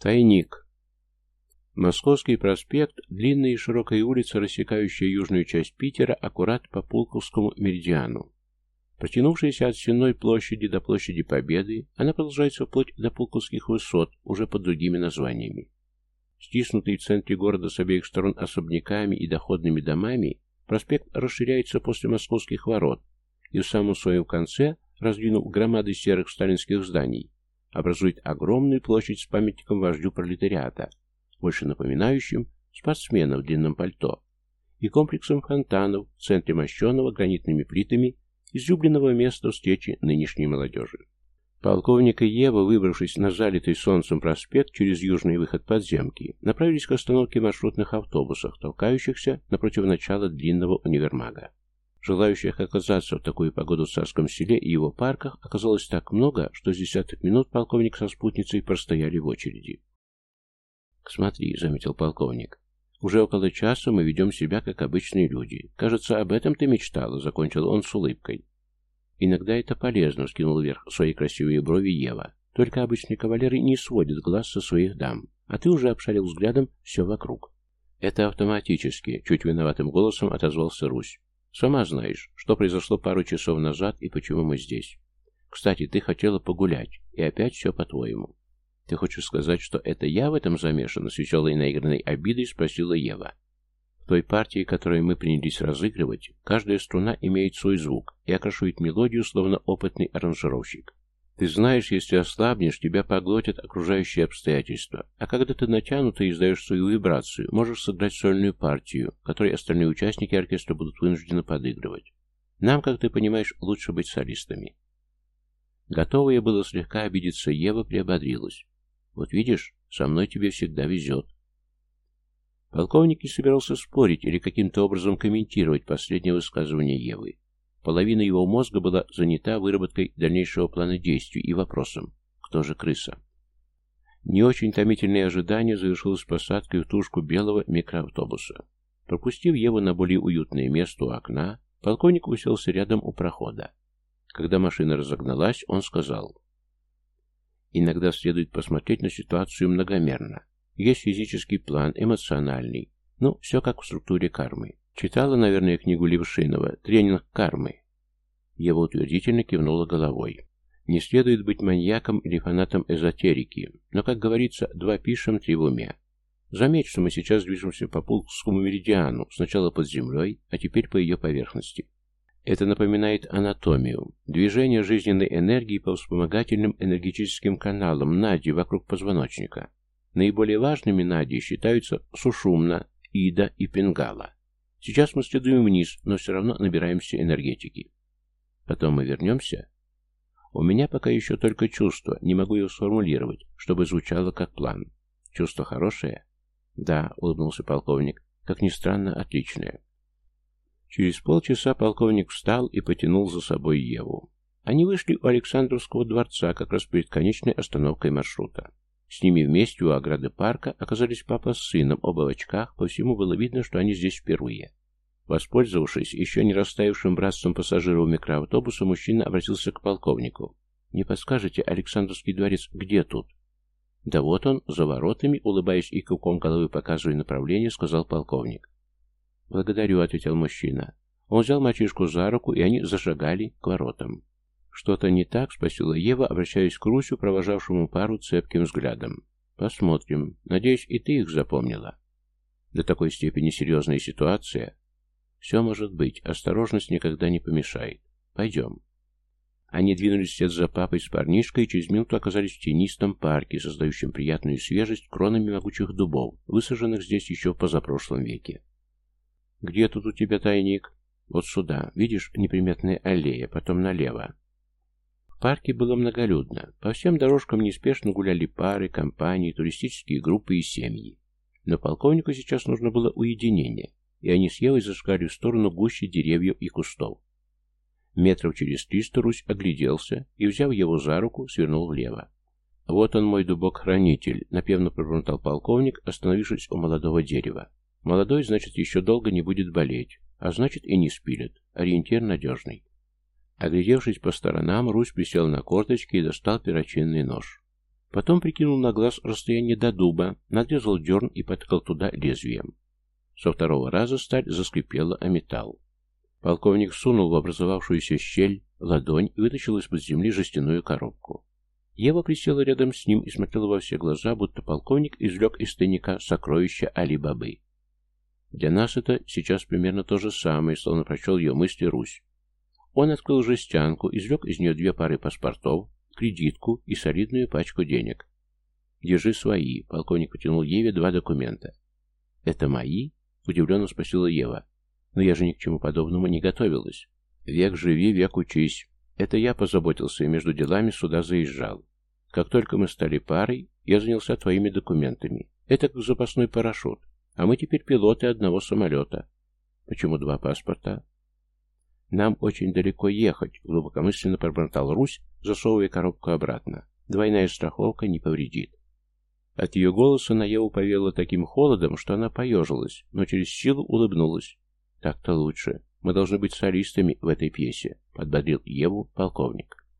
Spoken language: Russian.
Тайник. Московский проспект, длинная и широкая улица, рассекающая южную часть Питера, аккурат по Пулковскому меридиану. Протянувшаяся от Сенной площади до площади Победы, она продолжается вплоть до Пулковских высот, уже под другими названиями. Стиснутый в центре города с обеих сторон особняками и доходными домами, проспект расширяется после московских ворот и в самом своем конце, раздвинув громады серых сталинских зданий, образует огромную площадь с памятником вождю пролетариата, больше напоминающим спортсмена в длинном пальто, и комплексом фонтанов в центре мощенного гранитными плитами излюбленного места встречи нынешней молодежи. Полковник и Ева, выбравшись на залитый солнцем проспект через южный выход подземки, направились к остановке маршрутных автобусов, толкающихся напротив начала длинного универмага. Желающих оказаться в такую погоду в царском селе и его парках оказалось так много, что с десяток минут полковник со спутницей простояли в очереди. «Смотри», — заметил полковник, — «уже около часа мы ведем себя, как обычные люди. Кажется, об этом ты мечтала», — закончил он с улыбкой. «Иногда это полезно», — скинул вверх свои красивые брови Ева. «Только обычные кавалеры не сводят глаз со своих дам, а ты уже обшарил взглядом все вокруг». «Это автоматически», — чуть виноватым голосом отозвался Русь. «Сама знаешь, что произошло пару часов назад и почему мы здесь. Кстати, ты хотела погулять, и опять все по-твоему. «Ты хочешь сказать, что это я в этом замешана?» С веселой наигранной обидой спросила Ева. В той партии, которую мы принялись разыгрывать, каждая струна имеет свой звук и окрашивает мелодию, словно опытный аранжировщик. Ты знаешь, если ослабнешь, тебя поглотят окружающие обстоятельства, а когда ты натянуто издаешь свою вибрацию, можешь сыграть сольную партию, которой остальные участники оркестра будут вынуждены подыгрывать. Нам, как ты понимаешь, лучше быть солистами. Готовая было слегка обидеться, Ева приободрилась. Вот видишь, со мной тебе всегда везет. Полковник не собирался спорить или каким-то образом комментировать последнее высказывание Евы. Половина его мозга была занята выработкой дальнейшего плана действий и вопросом «Кто же крыса?». Не очень томительное ожидание завершилось посадкой в тушку белого микроавтобуса. Пропустив Еву на более уютное место у окна, полковник уселся рядом у прохода. Когда машина разогналась, он сказал Иногда следует посмотреть на ситуацию многомерно. Есть физический план, эмоциональный. Ну, все как в структуре кармы. Читала, наверное, книгу Левшинова «Тренинг кармы». Ева утвердительно кивнула головой. Не следует быть маньяком или фанатом эзотерики, но, как говорится, два пишем, три в уме. Заметь, что мы сейчас движемся по Пулковскому меридиану, сначала под землей, а теперь по ее поверхности. Это напоминает анатомию. Движение жизненной энергии по вспомогательным энергетическим каналам Нади вокруг позвоночника. Наиболее важными Нади считаются Сушумна, Ида и Пингала. Сейчас мы следуем вниз, но все равно набираемся энергетики. Потом мы вернемся. У меня пока еще только чувство, не могу его сформулировать, чтобы звучало как план. Чувство хорошее? Да, улыбнулся полковник. Как ни странно, отличное. Через полчаса полковник встал и потянул за собой Еву. Они вышли у Александровского дворца как раз перед конечной остановкой маршрута. С ними вместе у ограды парка оказались папа с сыном, оба в очках, по всему было видно, что они здесь впервые. Воспользовавшись еще не растаявшим братством пассажиров микроавтобуса, мужчина обратился к полковнику. «Не подскажете, Александровский дворец где тут?» «Да вот он, за воротами», улыбаясь и куком головы показывая направление, сказал полковник. «Благодарю», — ответил мужчина. Он взял мальчишку за руку, и они зашагали к воротам. «Что-то не так?» — спросила Ева, обращаясь к Русю, провожавшему пару цепким взглядом. «Посмотрим. Надеюсь, и ты их запомнила». «До такой степени серьезная ситуация?» «Все может быть. Осторожность никогда не помешает. Пойдем». Они двинулись вслед за папой с парнишкой и через минуту оказались в тенистом парке, создающем приятную свежесть кронами могучих дубов, высаженных здесь еще в позапрошлом веке. «Где тут у тебя тайник?» «Вот сюда. Видишь, неприметная аллея, потом налево». Парке было многолюдно. По всем дорожкам неспешно гуляли пары, компании, туристические группы и семьи. Но полковнику сейчас нужно было уединение, и они с Евой зашагали в сторону гуще деревьев и кустов. Метров через триста Русь огляделся и, взяв его за руку, свернул влево. «Вот он, мой дубок-хранитель», — напевно пробормотал полковник, остановившись у молодого дерева. Молодой, значит, еще долго не будет болеть, а значит и не спилит. Ориентир надежный. Оглядевшись по сторонам, Русь присел на корточки и достал перочинный нож. Потом прикинул на глаз расстояние до дуба, надрезал дерн и подкал туда лезвием. Со второго раза сталь заскрипела о металл. Полковник сунул в образовавшуюся щель ладонь и вытащил из-под земли жестяную коробку. Ева присела рядом с ним и смотрела во все глаза, будто полковник извлек из тайника сокровища Али-Бабы. Для нас это сейчас примерно то же самое, словно прочел ее мысли Русь. Он открыл жестянку, извлек из нее две пары паспортов, кредитку и солидную пачку денег. «Держи свои», — полковник потянул Еве два документа. «Это мои?» — удивленно спросила Ева. «Но я же ни к чему подобному не готовилась. Век живи, век учись. Это я позаботился и между делами сюда заезжал. Как только мы стали парой, я занялся твоими документами. Это как запасной парашют. А мы теперь пилоты одного самолета. Почему два паспорта? Нам очень далеко ехать, глубокомысленно пробормотал Русь, засовывая коробку обратно. Двойная страховка не повредит. От ее голоса на Еву повело таким холодом, что она поежилась, но через силу улыбнулась. «Так-то лучше. Мы должны быть солистами в этой пьесе», — подбодрил Еву полковник.